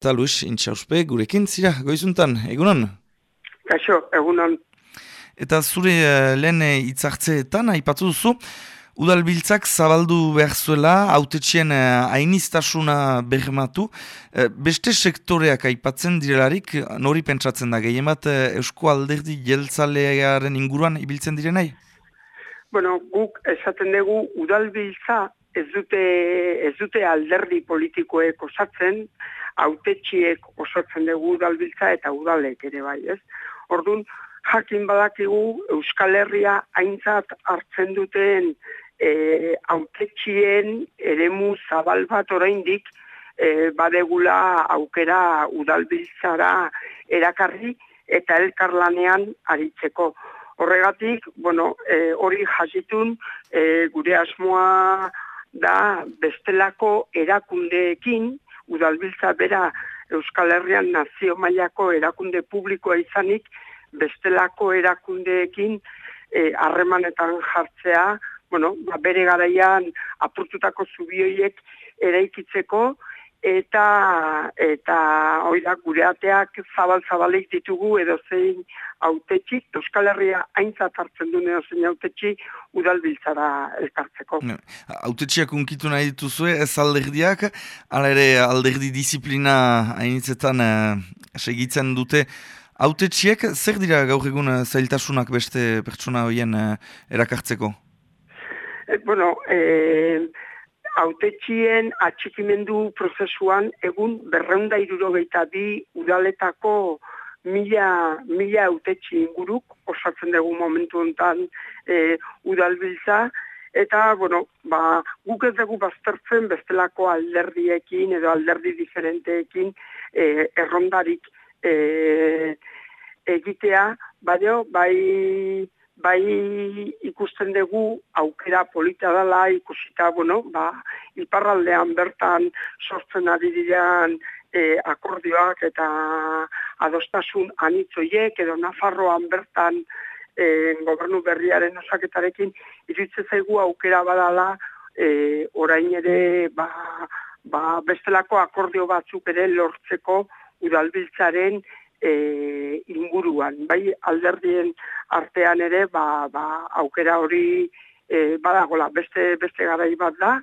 Eta Luis, intxauspe, gurekin zira, goizuntan, egunon? Kaixo, egunon. Eta zure uh, lehen hitzartzeetan, aipatu duzu, udalbiltzak zabaldu behar zuela, autetxien uh, ainiztasuna bermatu, uh, beste sektoreak aipatzen direlarik, nori pentsatzen da, gehien bat uh, Eusko Alderdi jeltzalearen inguruan ibiltzen direnai? Bueno, guk esaten dugu udalbiltza ez dute, ez dute alderdi politikoek osatzen, autetxiek osatzen dugu udalbiltza eta udalek ere bai, ez? Orduan, jakin badakigu Euskal Herria aintzat hartzen duten e, autetxien eremu zabal bat oraindik e, badegula aukera udalbiltzara erakarri eta elkarlanean aritzeko. Horregatik, bueno, e, hori jasitun e, gure asmoa da bestelako erakundeekin, udalbiltza bera Euskal Herrian nazio mailako erakunde publikoa izanik, bestelako erakundeekin eh, harremanetan jartzea, bueno, ba, bere garaian apurtutako zubioiek eraikitzeko, eta eta hori da gure ateak zabal zabalik ditugu edo zein autetxik Euskal Herria aintzat hartzen du edo zein autetxi udalbiltzara elkartzeko. Autetxiak unkitu nahi dituzue ez alderdiak, ala ere alderdi disiplina hainitzetan uh, segitzen dute autetxiek, zer dira gaur egun uh, zailtasunak beste pertsona horien uh, erakartzeko? Eh, bueno, eh, autetxien atxikimendu prozesuan egun berreunda irurogeita bi udaletako mila, mila autetxi inguruk osatzen dugu momentu honetan e, udalbiltza. Eta bueno, ba, guk ez dugu baztertzen bestelako alderdiekin edo alderdi diferenteekin e, errondarik e, egitea, baina bai bai ikusten dugu aukera polita dela ikusita, bueno, ba, iparraldean bertan sortzen ari direan e, akordioak eta adostasun anitzoiek edo Nafarroan bertan e, gobernu berriaren osaketarekin iritze zaigu aukera badala e, orain ere ba, ba, bestelako akordio batzuk ere lortzeko udalbiltzaren e, inguruan, bai alderdien artean ere ba, ba, aukera hori e, badagola beste beste garai bat da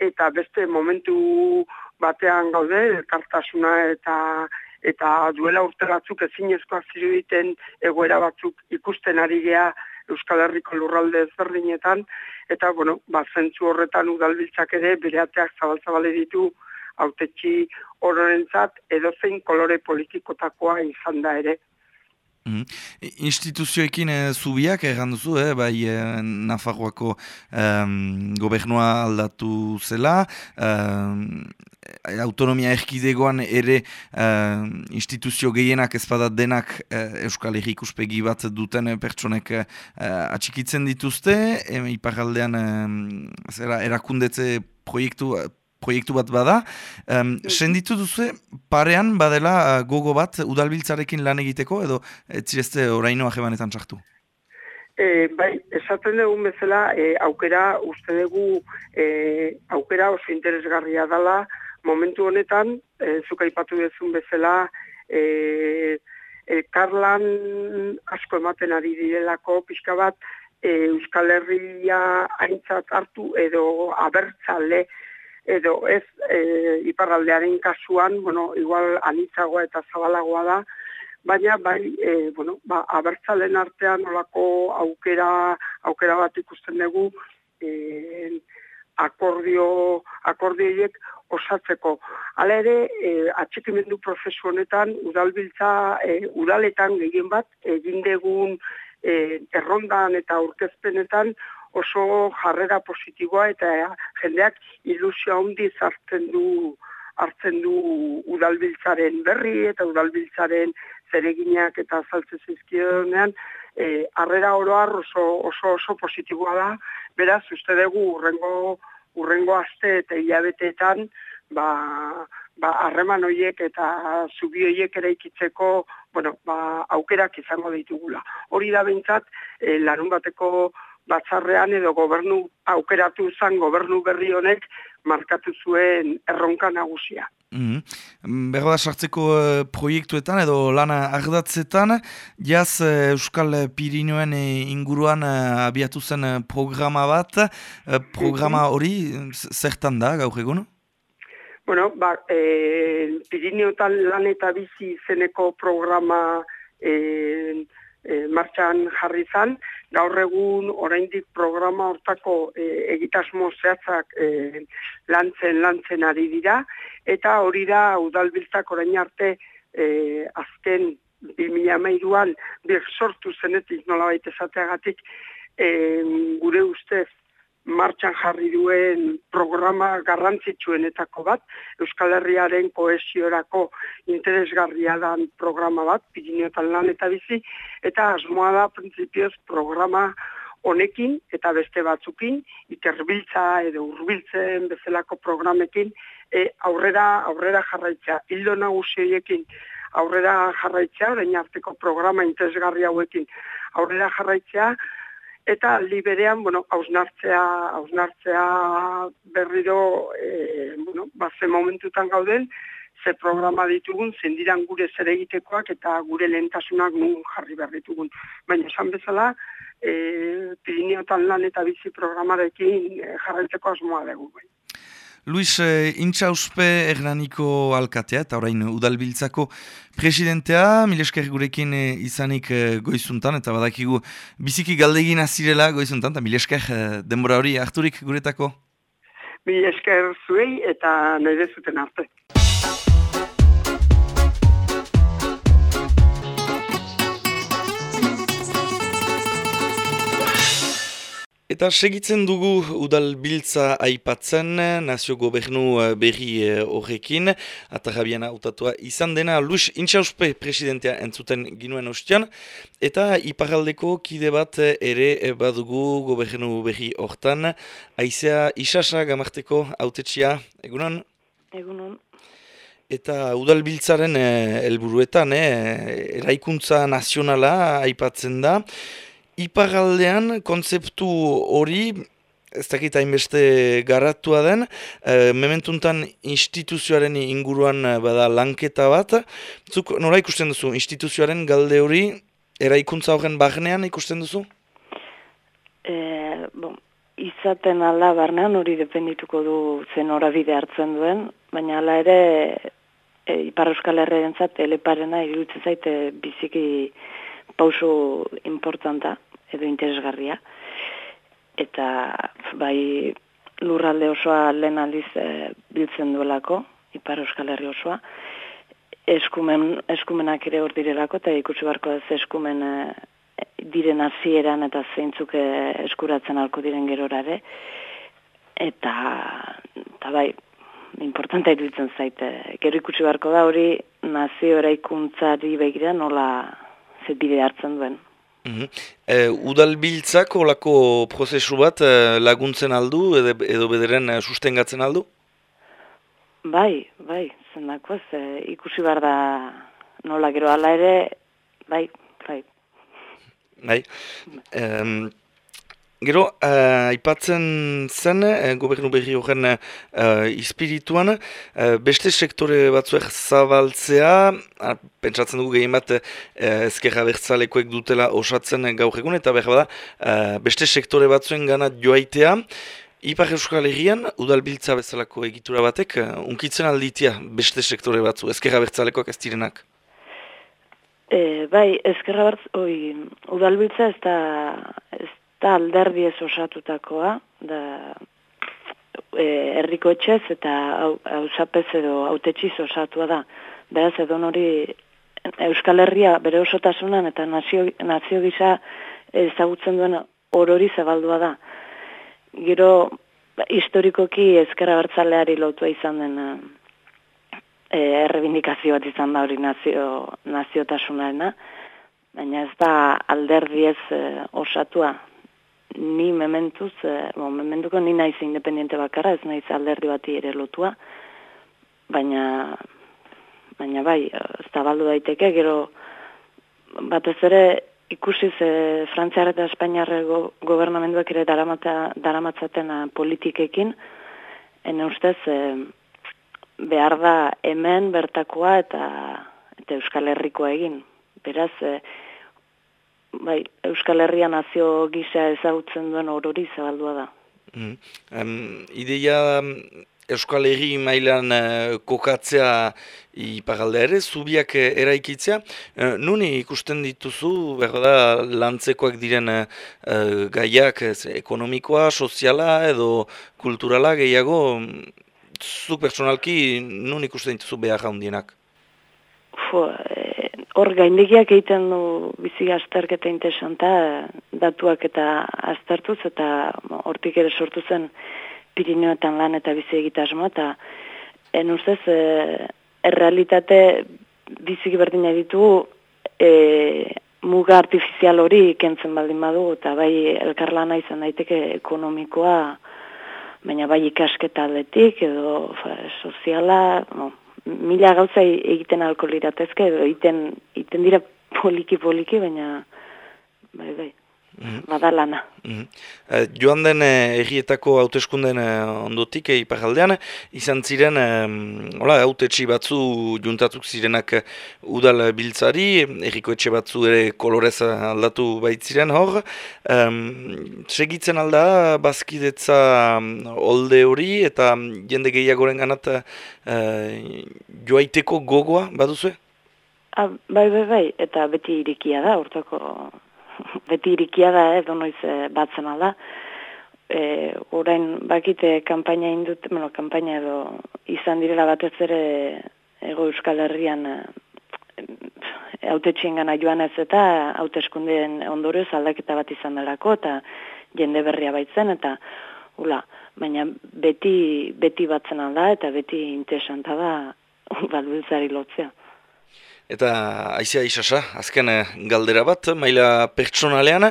eta beste momentu batean gaude elkartasuna eta eta duela urte batzuk ezinezkoa ziruditen egoera batzuk ikusten ari gea Euskal Herriko lurralde ezberdinetan. Eta bueno, ba zentzu horretan udalbiltzak ere bereateak zabaltzabale ditu autetxi ororentzat edozein kolore politikotakoa izan da ere. Mm Instituzioekin e, zubiak erran duzu, eh, bai e, Nafarroako gobernua aldatu zela, autonomia erkidegoan ere instituzio gehienak ezpadat denak e, Euskal Herri ikuspegi bat duten pertsonek e, atxikitzen dituzte, e, iparaldean e, erakundetze proiektu proiektu bat bada. Um, senditu duzu, parean badela gogo bat udalbiltzarekin lan egiteko, edo etzirezte oraino ajebanetan txartu? E, bai, esaten dugu bezala, e, aukera, uste dugu, e, aukera oso interesgarria dela, momentu honetan, e, zuka ipatu dezun bezala, e, e, karlan asko ematen ari direlako, pixka bat, e, Euskal Herria aintzat hartu edo abertzale edo ez e, iparraldearen kasuan, bueno, igual anitzagoa eta zabalagoa da, baina bai, e, bueno, ba, abertzalen artean olako aukera, aukera bat ikusten dugu, e, akordio, akordioiek osatzeko. Hala ere, e, atxikimendu prozesu honetan, udalbiltza, e, udaletan gehien bat, egin degun e, errondan eta aurkezpenetan, oso jarrera positiboa eta jendeak ilusio handi hartzen du hartzen du udalbiltzaren berri eta udalbiltzaren zereginak eta azaltze zizkionean e, arrera oroar oso, oso oso positiboa da. Beraz uste dugu urrengo urrengo aste eta hilabeteetan ba ba harreman hoiek eta zubi hoiek eraikitzeko bueno ba aukerak izango ditugula. Hori da beintzat e, larun bateko batzarrean edo gobernu aukeratu zan gobernu berri honek markatu zuen erronka nagusia. Mm -hmm. sartzeko uh, proiektuetan edo lana ardatzetan, jaz uh, Euskal Pirinoen uh, inguruan uh, abiatu zen programa bat, programa mhm. hori zertan da gaur egun? Bueno, ba, e, Pirineotan lan eta bizi zeneko programa e, e, martxan jarri zan, gaur egun oraindik programa hortako e, egitasmo zehatzak e, lantzen lantzen ari dira. Eta hori da udalbiltzak orain arte e, azken 2013an bir sortu zenetik nolabait esateagatik e, gure ustez martxan jarri duen programa garrantzitsuenetako bat, Euskal Herriaren kohesiorako interesgarria dan programa bat, Pirineotan lan eta bizi, eta asmoa da prinsipioz programa honekin eta beste batzukin, iterbiltza edo urbiltzen bezalako programekin, e, aurrera, aurrera jarraitza, hildo nagusioiekin aurrera jarraitza, orain arteko programa interesgarri hauekin aurrera jarraitzea, eta aldi berean, bueno, hausnartzea, hausnartzea berriro, e, bueno, ba, ze momentutan gauden, ze programa ditugun, zendiran gure zer egitekoak eta gure lehentasunak nun jarri behar. Baina esan bezala, e, Pirineotan lan eta bizi programarekin e, jarraitzeko asmoa dugu. Bai. Luis eh, Intxauspe Hernaniko alkatea eta orain udalbiltzako presidentea, milesker gurekin eh, izanik eh, goizuntan eta badakigu biziki galdegin azirela goizuntan eta milesker eh, denbora hori harturik guretako. Milesker zuei eta nahi zuten arte. Eta segitzen dugu udal biltza aipatzen, nazio gobernu eh, berri eh, horrekin, eta jabiena utatua izan dena Luis Intxauspe presidentea entzuten ginuen ostian, eta iparaldeko kide bat ere badugu gobernu berri hortan, aizea isasa gamarteko autetxia, egunon? Egunon. Eta udal biltzaren eh, helburuetan, eraikuntza nazionala aipatzen da, iparaldean kontzeptu hori, ez dakit hainbeste garatua den, e, mementuntan instituzioaren inguruan eh, bada lanketa bat, zuk nola ikusten duzu, instituzioaren galde hori, eraikuntza horren barnean ikusten duzu? E, bon, izaten ala barnean hori dependituko du zen horabide hartzen duen, baina ala ere e, Ipar Euskal Herrearen zat, eleparena iruditzen zaite biziki pauso importanta edo interesgarria. Eta bai lurralde osoa lehen aldiz e, biltzen duelako, Ipar Euskal Herri osoa, eskumen, eskumenak ere hor direlako, eta ikusi barko ez eskumen e, diren hasieran eta zeintzuk e, eskuratzen alko diren gerorare. Eta, eta bai, importanta iruditzen zaite. Gero ikusi barko da hori nazio eraikuntzari begira nola, ze bide hartzen duen. Mm -hmm. e, udal biltzak olako prozesu bat e, laguntzen aldu edo, edo bederen e, sustengatzen aldu? Bai, bai, zendako ez, e, ikusi behar da nola gero ala ere, bai, bai. Bai, bai. Gero, uh, aipatzen zen, uh, gobernu berri horren uh, ispirituan, uh, beste sektore batzuek zabaltzea, uh, pentsatzen dugu gehien bat uh, ezkerra bertzalekoek dutela osatzen gaur egun, eta behar bada, uh, beste sektore batzuen gana joaitea, Ipar Euskal Herrian, udalbiltza bezalako egitura batek, uh, unkitzen alditia beste sektore batzu, ezkerra bertzalekoak ez direnak? E, bai, ezkerra bertz, oi, udalbiltza ez da, ez da alderdi ez osatutakoa, da e, herriko etxez eta hausapez edo autetxiz osatua da. Beraz, edo hori Euskal Herria bere osotasunan eta nazio, nazio gisa ezagutzen duen orori zabaldua da. Gero, historikoki ezkera bertzaleari lotua izan den e, errebindikazio bat izan da hori nazio, naziotasunarena, baina ez da alderdi ez e, osatua, ni mementuz, e, bon, mementuko ni naiz independiente bakarra, ez naiz alderdi bati ere lotua, baina, baina bai, ez da baldu daiteke, gero batez ere ikusiz e, Frantziar eta Espainiarre go, gobernamenduak ere daramata, daramatzaten politikekin, ene ustez, e, behar da hemen bertakoa eta, eta Euskal Herrikoa egin. Beraz, e, bai, Euskal Herria nazio gisa ezagutzen duen orori zabaldua da. Mm. Um, ideia Euskal Herri mailan uh, kokatzea iparalde ere, zubiak uh, eraikitzea. Uh, nuni ikusten dituzu, berda da, lantzekoak diren uh, gaiak ekonomikoa, soziala edo kulturala gehiago, zu personalki nun ikusten dituzu behar handienak? Hor gaindegiak egiten du bizi azterketa interesanta, datuak eta aztertuz, eta hortik ere sortu zen Pirineoetan lan eta bizi egitasmo, eta en ustez, e, errealitate biziki berdina ditu e, muga artifizial hori kentzen baldin badu, eta bai elkarlana izan daiteke ekonomikoa, baina bai ikasketa aldetik, edo fa, soziala, no, mila gauza egiten alko liratezke, edo egiten, egiten dira poliki-poliki, baina bai, bai. -hmm. badalana. Mm joan den eh, errietako hauteskunden eh, ondotik eh, iparaldean, izan ziren hola, hautetxi batzu juntatuk zirenak udal biltzari, erriko etxe batzu ere kolorez aldatu baitziren hor. Um, segitzen alda bazkidetza olde hori eta jende gehiagoren ganat joaiteko gogoa baduzue? Ah, bai, bai, bai, eta beti irikia da, urtako beti irikia da, eh, donoiz eh, batzen alda. E, orain bakite kanpaina indut, bueno, kanpaina edo izan direla batez ere ego euskal herrian e, autetxien gana joan ez eta hauteskundeen ondorioz aldaketa bat izan delako eta jende berria baitzen eta ula, baina beti, beti batzen alda eta beti interesanta da balbiltzari lotzea. Eta aizia isasa, azken eh, galdera bat, maila pertsonalean,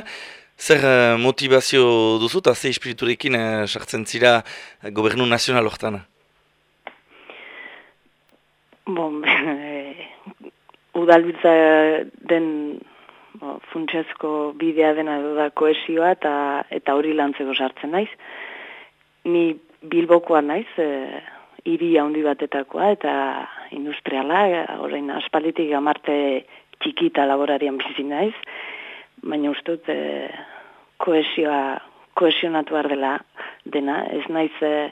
zer eh, motivazio duzu eta ze espiriturekin eh, sartzen zira gobernu nazional hortan? Bon, e, udalbitza den bo, funtsezko bidea dena da koesioa eta, eta hori lantzeko sartzen naiz. Ni bilbokoa naiz, e, hiri handi batetakoa eta industriala, orain aspalditik amarte txiki eta laborarian bizi naiz, baina uste dut e, koesioa koesionatu dela dena, ez naiz e,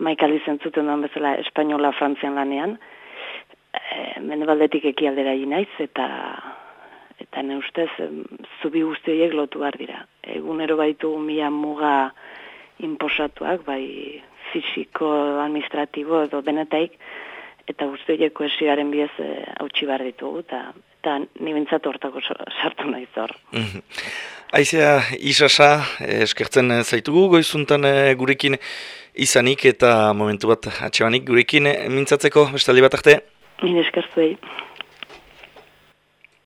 maikali zentzuten duen bezala espainola frantzian lanean, e, mende baldetik eki aldera naiz, eta eta ne ustez zubi guztiek lotu behar dira. Egunero baitu mila muga inposatuak, bai fisiko, administratibo edo denetaik, eta guzti horiek koesioaren biez eh, hautsi behar ditugu, eta, eta ni hortako sartu nahi zor. Mhm. Aizea, isasa, eskertzen zaitugu, goizuntan eh, gurekin izanik eta momentu bat atxebanik gurekin mintzatzeko, bestaldi bat arte? Min eskertu